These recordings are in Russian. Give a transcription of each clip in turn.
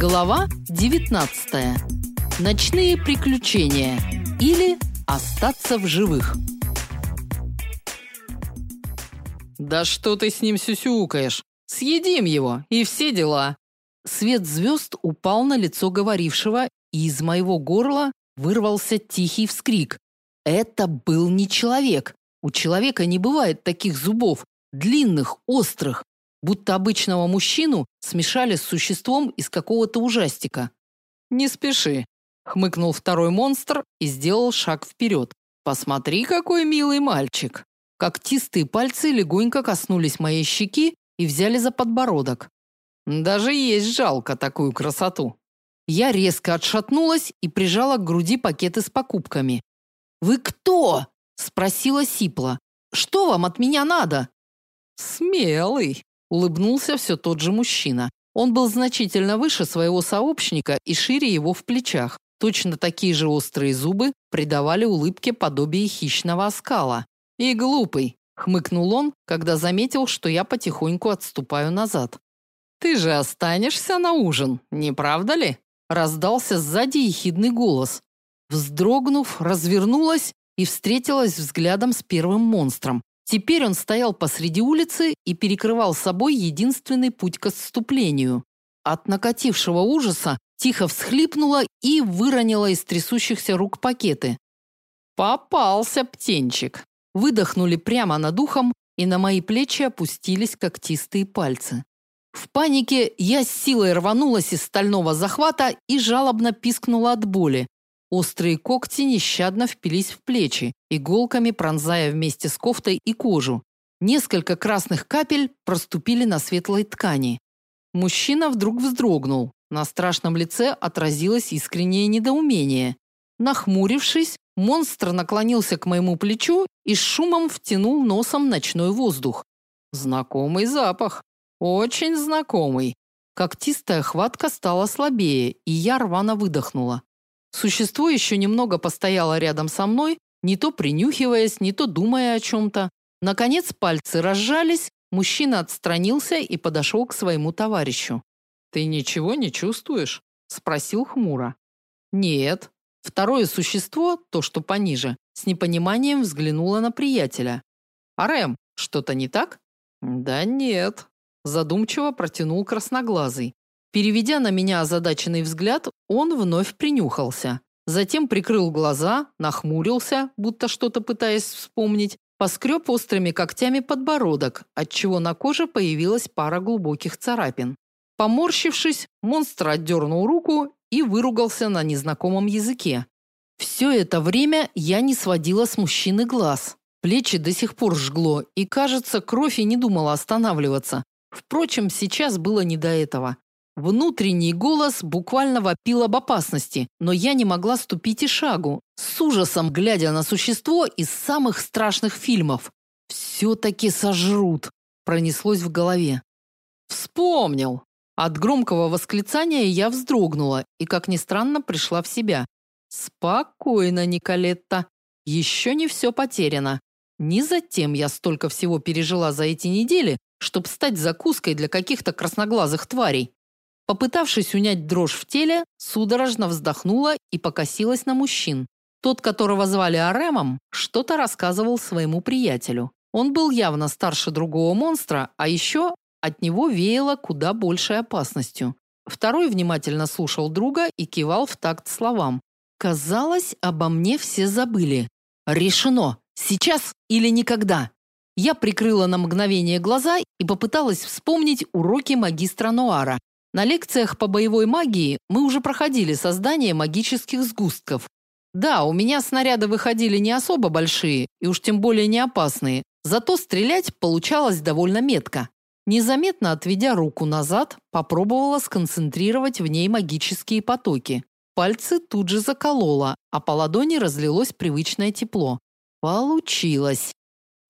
Глава 19. Ночные приключения или остаться в живых. Да что ты с ним сюсюкаешь? Съедим его и все дела. Свет звезд упал на лицо говорившего, и из моего горла вырвался тихий вскрик. Это был не человек. У человека не бывает таких зубов, длинных, острых, будто обычного мужчину смешали с существом из какого-то ужастика. Не спеши, хмыкнул второй монстр и сделал шаг вперед. Посмотри, какой милый мальчик. Когтистые пальцы легонько коснулись моей щеки и взяли за подбородок. Даже есть жалко такую красоту. Я резко отшатнулась и прижала к груди пакеты с покупками. Вы кто? спросила Сипла. Что вам от меня надо? Смелый, улыбнулся все тот же мужчина. Он был значительно выше своего сообщника и шире его в плечах. Точно такие же острые зубы придавали улыбке подобие хищного оскала. И глупый, хмыкнул он, когда заметил, что я потихоньку отступаю назад. Ты же останешься на ужин, не правда ли? раздался сзади ехидный голос. Вздрогнув, развернулась и встретилась взглядом с первым монстром. Теперь он стоял посреди улицы и перекрывал собой единственный путь к отступлению. От накатившего ужаса тихо всхлипнула и выронила из трясущихся рук пакеты. Попался птенчик. Выдохнули прямо над ухом, и на мои плечи опустились когтистые пальцы. В панике я с силой рванулась из стального захвата и жалобно пискнула от боли, Острые когти нещадно впились в плечи, иголками пронзая вместе с кофтой и кожу. Несколько красных капель проступили на светлой ткани. Мужчина вдруг вздрогнул. На страшном лице отразилось искреннее недоумение. Нахмурившись, монстр наклонился к моему плечу и с шумом втянул носом ночной воздух. Знакомый запах. Очень знакомый. Когтистая хватка стала слабее, и я рвано выдохнула. Существо еще немного постояло рядом со мной, не то принюхиваясь, не то думая о чем-то. Наконец пальцы разжались, мужчина отстранился и подошел к своему товарищу. «Ты ничего не чувствуешь?» – спросил хмуро. «Нет». Второе существо, то, что пониже, с непониманием взглянуло на приятеля. «Арем, что-то не так?» «Да нет», – задумчиво протянул красноглазый. Переведя на меня озадаченный взгляд, он вновь принюхался. Затем прикрыл глаза, нахмурился, будто что-то пытаясь вспомнить, поскреб острыми когтями подбородок, отчего на коже появилась пара глубоких царапин. Поморщившись, монстр отдернул руку и выругался на незнакомом языке. Все это время я не сводила с мужчины глаз. Плечи до сих пор жгло, и, кажется, кровь и не думала останавливаться. Впрочем, сейчас было не до этого. Внутренний голос буквально вопил об опасности, но я не могла ступить и шагу, с ужасом глядя на существо из самых страшных фильмов. «Все-таки сожрут!» – пронеслось в голове. «Вспомнил!» От громкого восклицания я вздрогнула и, как ни странно, пришла в себя. «Спокойно, Николетта. Еще не все потеряно. Не затем я столько всего пережила за эти недели, чтобы стать закуской для каких-то красноглазых тварей. Попытавшись унять дрожь в теле, судорожно вздохнула и покосилась на мужчин. Тот, которого звали Аремом, что-то рассказывал своему приятелю. Он был явно старше другого монстра, а еще от него веяло куда большей опасностью. Второй внимательно слушал друга и кивал в такт словам. Казалось, обо мне все забыли. Решено. Сейчас или никогда. Я прикрыла на мгновение глаза и попыталась вспомнить уроки магистра Нуара, на лекциях по боевой магии мы уже проходили создание магических сгустков. Да, у меня снаряды выходили не особо большие и уж тем более не опасные, зато стрелять получалось довольно метко. Незаметно отведя руку назад, попробовала сконцентрировать в ней магические потоки. Пальцы тут же закололо, а по ладони разлилось привычное тепло. Получилось.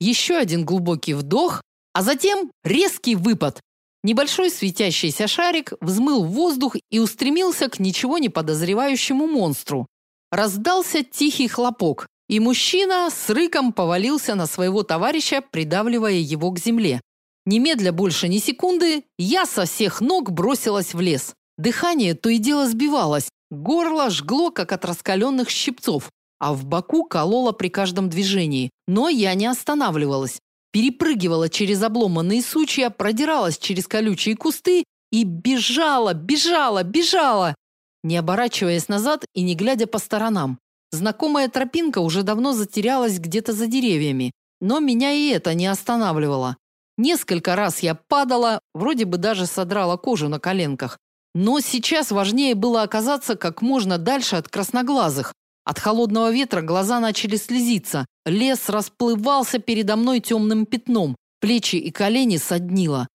Еще один глубокий вдох, а затем резкий выпад. Небольшой светящийся шарик взмыл в воздух и устремился к ничего не подозревающему монстру. Раздался тихий хлопок, и мужчина с рыком повалился на своего товарища, придавливая его к земле. Немедля больше ни секунды, я со всех ног бросилась в лес. Дыхание то и дело сбивалось, горло жгло, как от раскаленных щипцов, а в боку кололо при каждом движении. Но я не останавливалась. Перепрыгивала через обломанные сучья, продиралась через колючие кусты и бежала, бежала, бежала, не оборачиваясь назад и не глядя по сторонам. Знакомая тропинка уже давно затерялась где-то за деревьями, но меня и это не останавливало. Несколько раз я падала, вроде бы даже содрала кожу на коленках. Но сейчас важнее было оказаться как можно дальше от красноглазых. От холодного ветра глаза начали слезиться. Лес расплывался передо мной темным пятном. Плечи и колени соднило.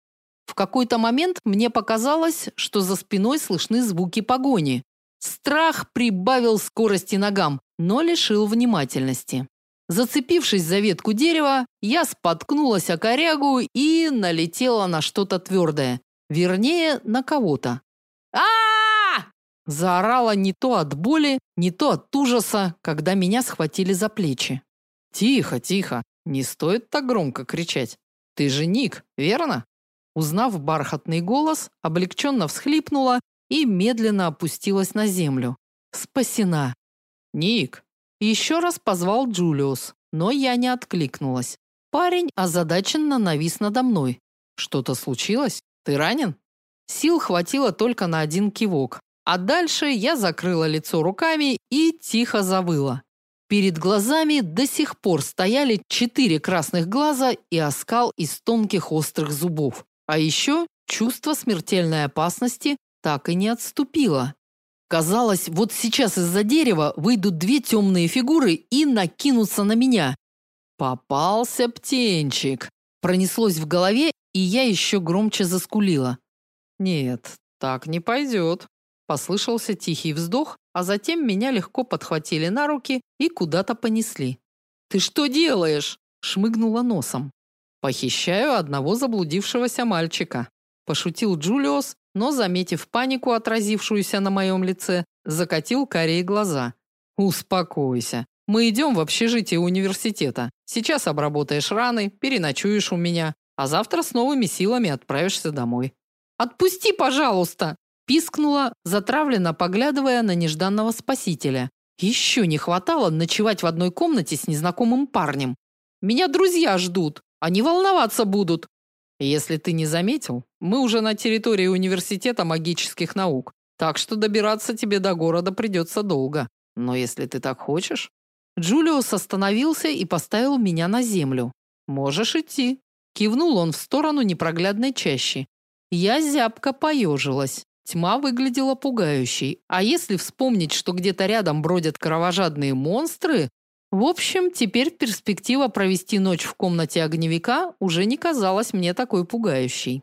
В какой-то момент мне показалось, что за спиной слышны звуки погони. Страх прибавил скорости ногам, но лишил внимательности. Зацепившись за ветку дерева, я споткнулась о корягу и налетела на что-то твердое. Вернее, на кого-то. Заорала не то от боли, не то от ужаса, когда меня схватили за плечи. «Тихо, тихо, не стоит так громко кричать. Ты же Ник, верно?» Узнав бархатный голос, облегченно всхлипнула и медленно опустилась на землю. Спасена. Ник. Еще раз позвал Джулиус, но я не откликнулась. Парень озадаченно навис надо мной. Что-то случилось? Ты ранен? Сил хватило только на один кивок, а дальше я закрыла лицо руками и тихо завыла. Перед глазами до сих пор стояли четыре красных глаза и оскал из тонких острых зубов. А еще чувство смертельной опасности так и не отступило. Казалось, вот сейчас из-за дерева выйдут две темные фигуры и накинутся на меня. Попался птенчик. Пронеслось в голове, и я еще громче заскулила. Нет, так не пойдет. Послышался тихий вздох, а затем меня легко подхватили на руки и куда-то понесли. Ты что делаешь? шмыгнула носом. Похищаю одного заблудившегося мальчика, пошутил Джулиус, но заметив панику, отразившуюся на моем лице, закатил карие глаза. Успокойся. Мы идем в общежитие университета. Сейчас обработаешь раны, переночуешь у меня, а завтра с новыми силами отправишься домой. Отпусти, пожалуйста, пискнула, затравленно поглядывая на нежданного спасителя. Еще не хватало ночевать в одной комнате с незнакомым парнем. Меня друзья ждут. Они волноваться будут. Если ты не заметил, мы уже на территории университета магических наук, так что добираться тебе до города придется долго. Но если ты так хочешь, Джулиус остановился и поставил меня на землю. Можешь идти. Кивнул он в сторону непроглядной чащи. Я зябко поежилась. Тьма выглядела пугающей. А если вспомнить, что где-то рядом бродят кровожадные монстры, в общем, теперь перспектива провести ночь в комнате огневика уже не казалась мне такой пугающей.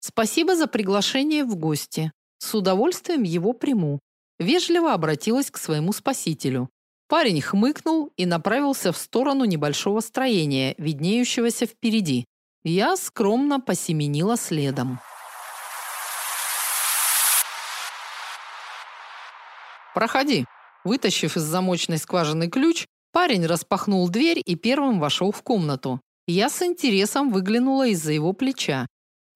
Спасибо за приглашение в гости. С удовольствием его приму. Вежливо обратилась к своему спасителю. Парень хмыкнул и направился в сторону небольшого строения, виднеющегося впереди. Я скромно посеменила следом. Проходи. Вытащив из замочной скважины ключ, Парень распахнул дверь и первым вошел в комнату. Я с интересом выглянула из-за его плеча.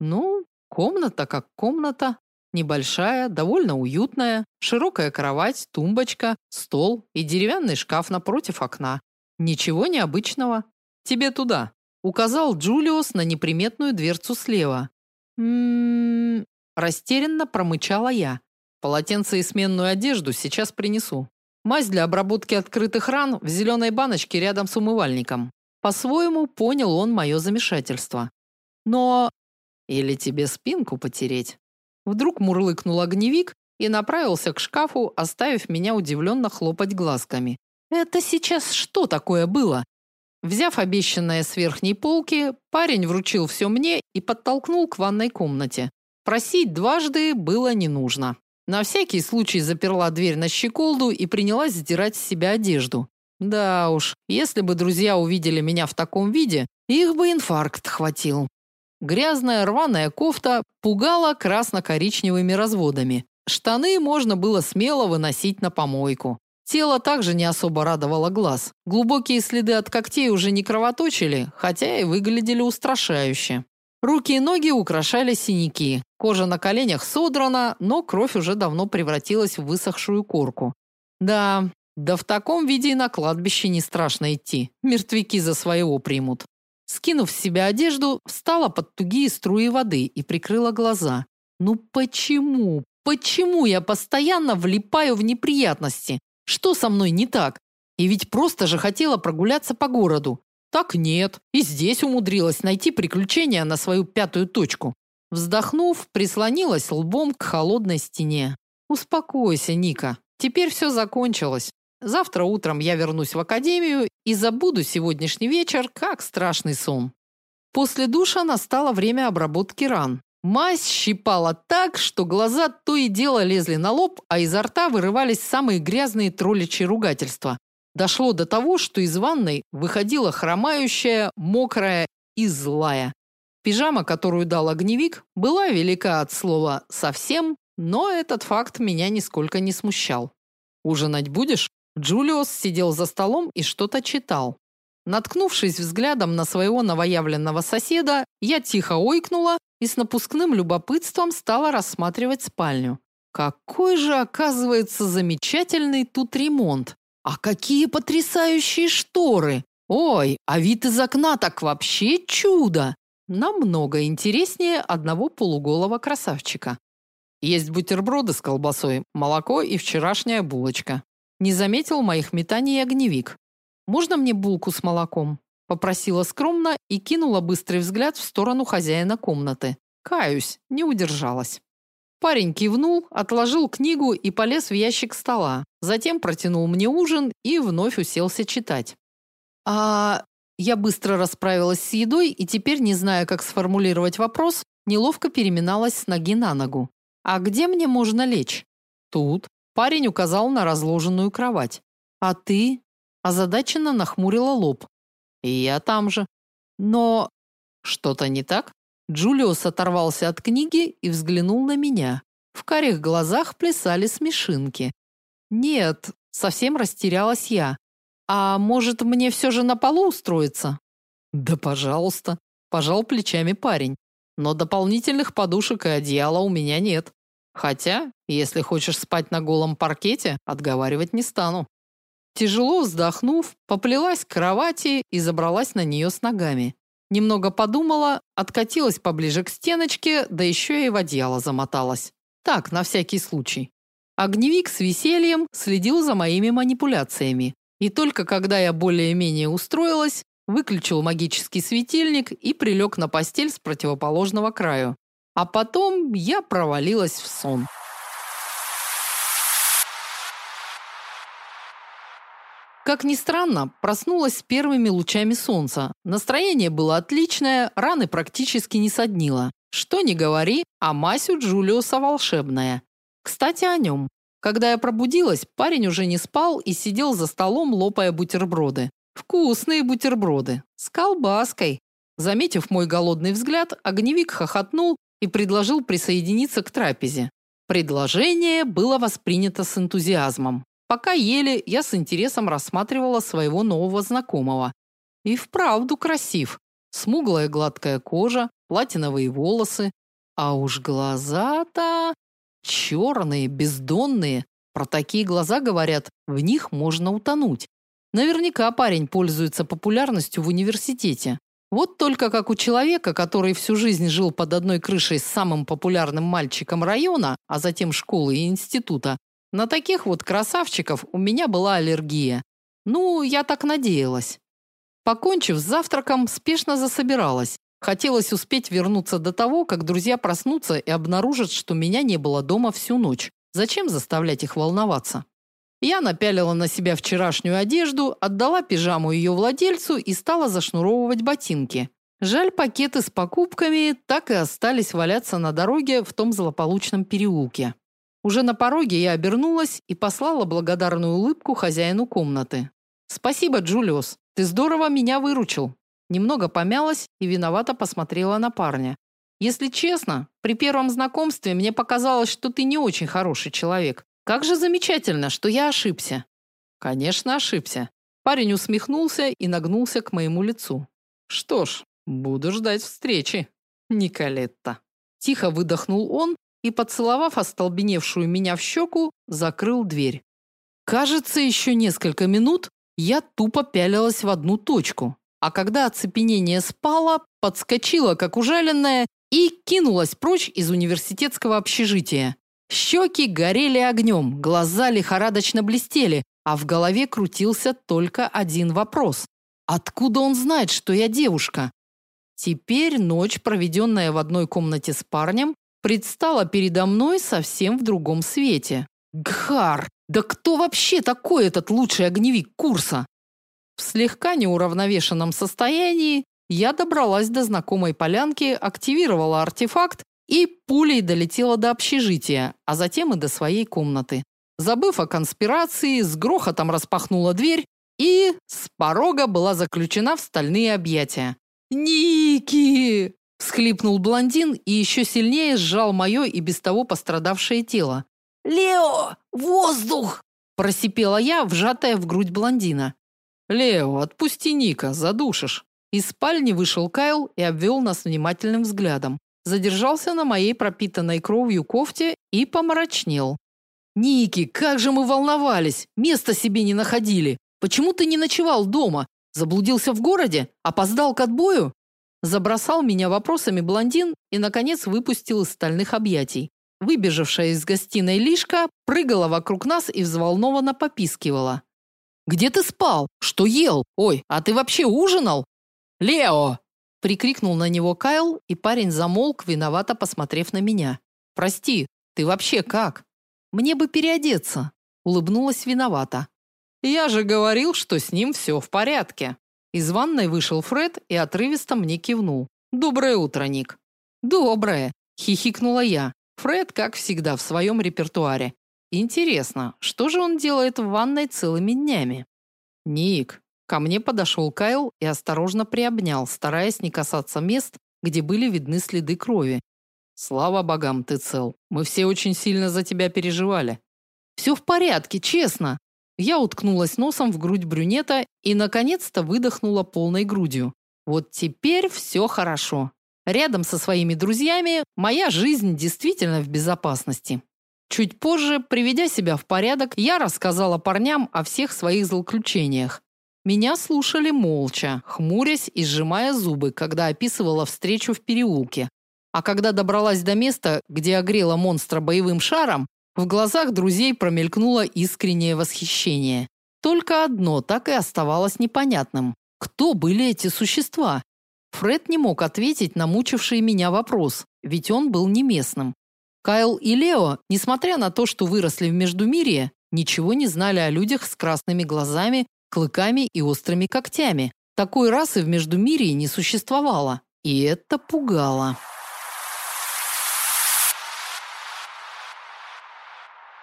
Ну, комната как комната, небольшая, довольно уютная, широкая кровать, тумбочка, стол и деревянный шкаф напротив окна. Ничего необычного. Тебе туда, указал Джулиус на неприметную дверцу слева. М-м, растерянно промычала я. Полотенце и сменную одежду сейчас принесу. Мазь для обработки открытых ран в зеленой баночке рядом с умывальником. По-своему понял он мое замешательство. Но или тебе спинку потереть? Вдруг мурлыкнул огневик и направился к шкафу, оставив меня удивленно хлопать глазками. Это сейчас что такое было? Взяв обещанное с верхней полки, парень вручил все мне и подтолкнул к ванной комнате. Просить дважды было не нужно. На всякий случай заперла дверь на щеколду и принялась сдирать с себя одежду. Да уж, если бы друзья увидели меня в таком виде, их бы инфаркт хватил. Грязная рваная кофта пугала красно-коричневыми разводами. Штаны можно было смело выносить на помойку. Тело также не особо радовало глаз. Глубокие следы от когтей уже не кровоточили, хотя и выглядели устрашающе. Руки и ноги украшали синяки. Кожа на коленях содрана, но кровь уже давно превратилась в высохшую корку. Да, да в таком виде и на кладбище не страшно идти. Мертвяки за своего примут. Скинув с себя одежду, встала под тугие струи воды и прикрыла глаза. Ну почему? Почему я постоянно влипаю в неприятности? Что со мной не так? И ведь просто же хотела прогуляться по городу. Так нет, и здесь умудрилась найти приключения на свою пятую точку. Вздохнув, прислонилась лбом к холодной стене. Успокойся, Ника. Теперь все закончилось. Завтра утром я вернусь в академию и забуду сегодняшний вечер, как страшный сон. После душа настало время обработки ран. Мазь щипала так, что глаза то и дело лезли на лоб, а изо рта вырывались самые грязные тролличьи ругательства. Дошло до того, что из ванной выходила хромающая, мокрая и злая. Пижама, которую дал огневик, была велика от слова совсем, но этот факт меня нисколько не смущал. Ужинать будешь? Джулиус сидел за столом и что-то читал. Наткнувшись взглядом на своего новоявленного соседа, я тихо ойкнула и с напускным любопытством стала рассматривать спальню. Какой же, оказывается, замечательный тут ремонт. А какие потрясающие шторы! Ой, а вид из окна так вообще чудо! Намного интереснее одного полуголого красавчика. Есть бутерброды с колбасой, молоко и вчерашняя булочка. Не заметил моих метаний огневик. Можно мне булку с молоком? попросила скромно и кинула быстрый взгляд в сторону хозяина комнаты. Каюсь, не удержалась. Парень кивнул, отложил книгу и полез в ящик стола. Затем протянул мне ужин и вновь уселся читать. А я быстро расправилась с едой и теперь, не зная, как сформулировать вопрос, неловко переминалась с ноги на ногу. А где мне можно лечь? Тут. Парень указал на разложенную кровать. А ты? Озадаченно нахмурила лоб. И я там же. Но что-то не так? Джулиус оторвался от книги и взглянул на меня. В карих глазах плясали смешинки. Нет, совсем растерялась я. А может, мне все же на полу устроиться? Да, пожалуйста, пожал плечами парень. Но дополнительных подушек и одеяла у меня нет. Хотя, если хочешь спать на голом паркете, отговаривать не стану. Тяжело вздохнув, поплелась к кровати и забралась на нее с ногами. Немного подумала, откатилась поближе к стеночке, да еще и в одеяло замоталась. Так, на всякий случай. Огневик с весельем следил за моими манипуляциями. И только когда я более-менее устроилась, выключил магический светильник и прилег на постель с противоположного краю. А потом я провалилась в сон. Как ни странно, проснулась с первыми лучами солнца. Настроение было отличное, раны практически не соднило. Что ни говори, а у Джулиуса волшебная. Кстати, о нем. Когда я пробудилась, парень уже не спал и сидел за столом, лопая бутерброды. Вкусные бутерброды с колбаской. Заметив мой голодный взгляд, огневик хохотнул и предложил присоединиться к трапезе. Предложение было воспринято с энтузиазмом. Пока ели, я с интересом рассматривала своего нового знакомого. И вправду красив. Смуглая гладкая кожа, платиновые волосы, а уж глаза-то черные, бездонные. Про такие глаза говорят, в них можно утонуть. Наверняка парень пользуется популярностью в университете. Вот только как у человека, который всю жизнь жил под одной крышей с самым популярным мальчиком района, а затем школы и института, на таких вот красавчиков у меня была аллергия. Ну, я так надеялась. Покончив с завтраком, спешно засобиралась. Хотелось успеть вернуться до того, как друзья проснутся и обнаружат, что меня не было дома всю ночь. Зачем заставлять их волноваться? Я напялила на себя вчерашнюю одежду, отдала пижаму ее владельцу и стала зашнуровывать ботинки. Жаль, пакеты с покупками так и остались валяться на дороге в том злополучном переулке. Уже на пороге я обернулась и послала благодарную улыбку хозяину комнаты. Спасибо, Джулиус. Ты здорово меня выручил. Немного помялась и виновато посмотрела на парня. Если честно, при первом знакомстве мне показалось, что ты не очень хороший человек. Как же замечательно, что я ошибся. Конечно, ошибся. Парень усмехнулся и нагнулся к моему лицу. Что ж, буду ждать встречи. Николетта. Тихо выдохнул он и, поцеловав остолбеневшую меня в щеку, закрыл дверь. Кажется, еще несколько минут я тупо пялилась в одну точку, а когда оцепенение спало, подскочила как ужаленная и кинулась прочь из университетского общежития. Щеки горели огнем, глаза лихорадочно блестели, а в голове крутился только один вопрос: откуда он знает, что я девушка? Теперь ночь, проведенная в одной комнате с парнем, предстала передо мной совсем в другом свете. Гхар, да кто вообще такой этот лучший огневик курса? В слегка неуравновешенном состоянии я добралась до знакомой полянки, активировала артефакт и пулей долетела до общежития, а затем и до своей комнаты. Забыв о конспирации, с грохотом распахнула дверь и с порога была заключена в стальные объятия. «Ники!» – всхлипнул блондин и еще сильнее сжал мое и без того пострадавшее тело. «Лео, воздух!» – просипела я, вжатая в грудь блондина. «Лео, отпусти Ника, задушишь». Из спальни вышел Кайл и обвел нас внимательным взглядом. Задержался на моей пропитанной кровью кофте и помрачнел. «Ники, как же мы волновались! Места себе не находили! Почему ты не ночевал дома? Заблудился в городе? Опоздал к отбою?» Забросал меня вопросами блондин и, наконец, выпустил из стальных объятий. Выбежавшая из гостиной Лишка прыгала вокруг нас и взволнованно попискивала. «Где ты спал? Что ел? Ой, а ты вообще ужинал?» «Лео!» – прикрикнул на него Кайл, и парень замолк, виновато посмотрев на меня. «Прости, ты вообще как?» «Мне бы переодеться», – улыбнулась виновата. «Я же говорил, что с ним все в порядке». Из ванной вышел Фред и отрывисто мне кивнул. «Доброе утро, Ник». «Доброе», – хихикнула я. Фред, как всегда, в своем репертуаре. Интересно, что же он делает в ванной целыми днями? Ник. Ко мне подошел Кайл и осторожно приобнял, стараясь не касаться мест, где были видны следы крови. Слава богам, ты цел. Мы все очень сильно за тебя переживали. «Все в порядке, честно. Я уткнулась носом в грудь брюнета и наконец-то выдохнула полной грудью. Вот теперь все хорошо. Рядом со своими друзьями моя жизнь действительно в безопасности. Чуть позже, приведя себя в порядок, я рассказала парням о всех своих злоключениях. Меня слушали молча, хмурясь и сжимая зубы, когда описывала встречу в переулке. А когда добралась до места, где огрела монстра боевым шаром, в глазах друзей промелькнуло искреннее восхищение. Только одно так и оставалось непонятным. Кто были эти существа? Фред не мог ответить на мучивший меня вопрос, ведь он был не местным. Кайл и Лео, несмотря на то, что выросли в Междумирье, ничего не знали о людях с красными глазами, клыками и острыми когтями. Такой расы в Междумирье не существовало, и это пугало.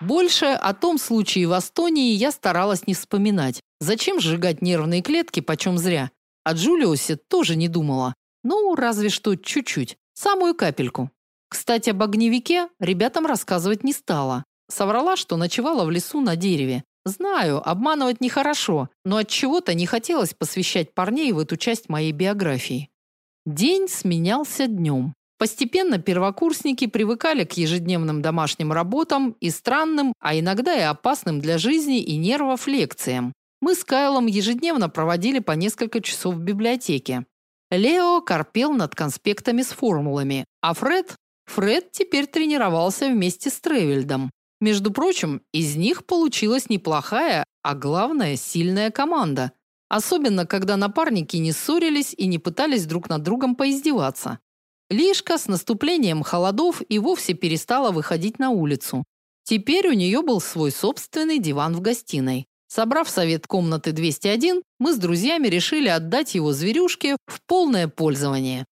Больше о том случае в Астонии я старалась не вспоминать. Зачем сжигать нервные клетки почем зря? О Джулиусе тоже не думала. Ну, разве что чуть-чуть, самую капельку. Кстати, об огневике ребятам рассказывать не стала. Соврала, что ночевала в лесу на дереве. Знаю, обманывать нехорошо, но от чего-то не хотелось посвящать парней в эту часть моей биографии. День сменялся днем. Постепенно первокурсники привыкали к ежедневным домашним работам и странным, а иногда и опасным для жизни и нервов лекциям. Мы с Кайлом ежедневно проводили по несколько часов в библиотеке. Лео корпел над конспектами с формулами, а Фред Фред теперь тренировался вместе с Тревельдом. Между прочим, из них получилась неплохая, а главное, сильная команда. Особенно, когда напарники не ссорились и не пытались друг над другом поиздеваться. Лишка с наступлением холодов и вовсе перестала выходить на улицу. Теперь у нее был свой собственный диван в гостиной. Собрав совет комнаты 201, мы с друзьями решили отдать его зверюшке в полное пользование.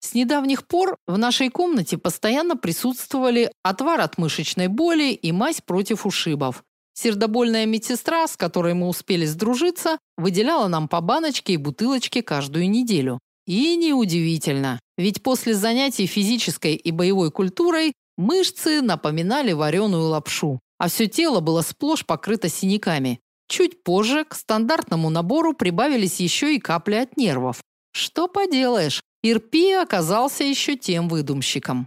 С недавних пор в нашей комнате постоянно присутствовали отвар от мышечной боли и мазь против ушибов. Сердобольная медсестра, с которой мы успели сдружиться, выделяла нам по баночке и бутылочке каждую неделю. И неудивительно, ведь после занятий физической и боевой культурой мышцы напоминали вареную лапшу, а все тело было сплошь покрыто синяками. Чуть позже к стандартному набору прибавились еще и капли от нервов. Что поделаешь, Ирпи оказался еще тем выдумщиком.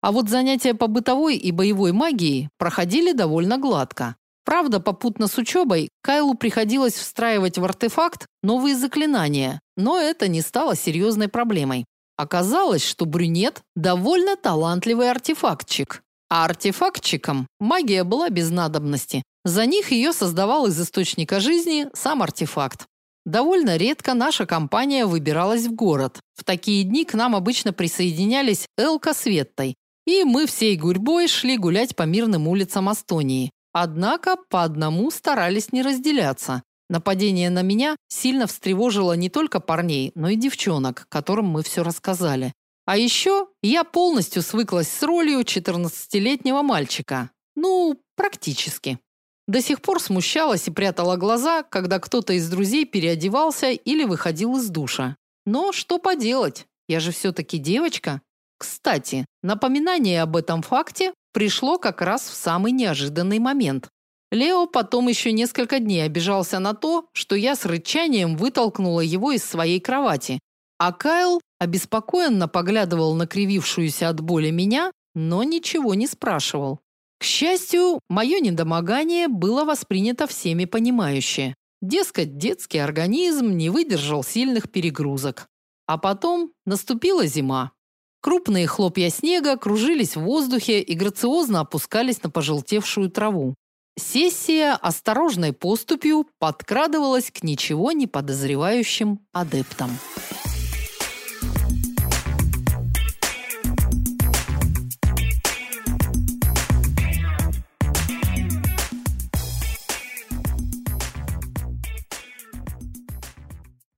А вот занятия по бытовой и боевой магии проходили довольно гладко. Правда, попутно с учебой Кайлу приходилось встраивать в артефакт новые заклинания, но это не стало серьезной проблемой. Оказалось, что брюнет довольно талантливый артефактчик. А артефактчикам магия была без надобности. За них ее создавал из источника жизни сам артефакт. Довольно редко наша компания выбиралась в город. В такие дни к нам обычно присоединялись Элка с Веттой, и мы всей гурьбой шли гулять по мирным улицам Астонии. Однако по одному старались не разделяться. Нападение на меня сильно встревожило не только парней, но и девчонок, которым мы все рассказали. А еще я полностью свыклась с ролью 14-летнего мальчика. Ну, практически. До сих пор смущалась и прятала глаза, когда кто-то из друзей переодевался или выходил из душа. Но что поделать? Я же все таки девочка. Кстати, напоминание об этом факте пришло как раз в самый неожиданный момент. Лео потом еще несколько дней обижался на то, что я с рычанием вытолкнула его из своей кровати. А Кайл обеспокоенно поглядывал на кривившуюся от боли меня, но ничего не спрашивал. К счастью, мое недомогание было воспринято всеми понимающе. Дескать, детский организм не выдержал сильных перегрузок. А потом наступила зима. Крупные хлопья снега кружились в воздухе и грациозно опускались на пожелтевшую траву. Сессия осторожной поступью подкрадывалась к ничего не подозревающим адептам.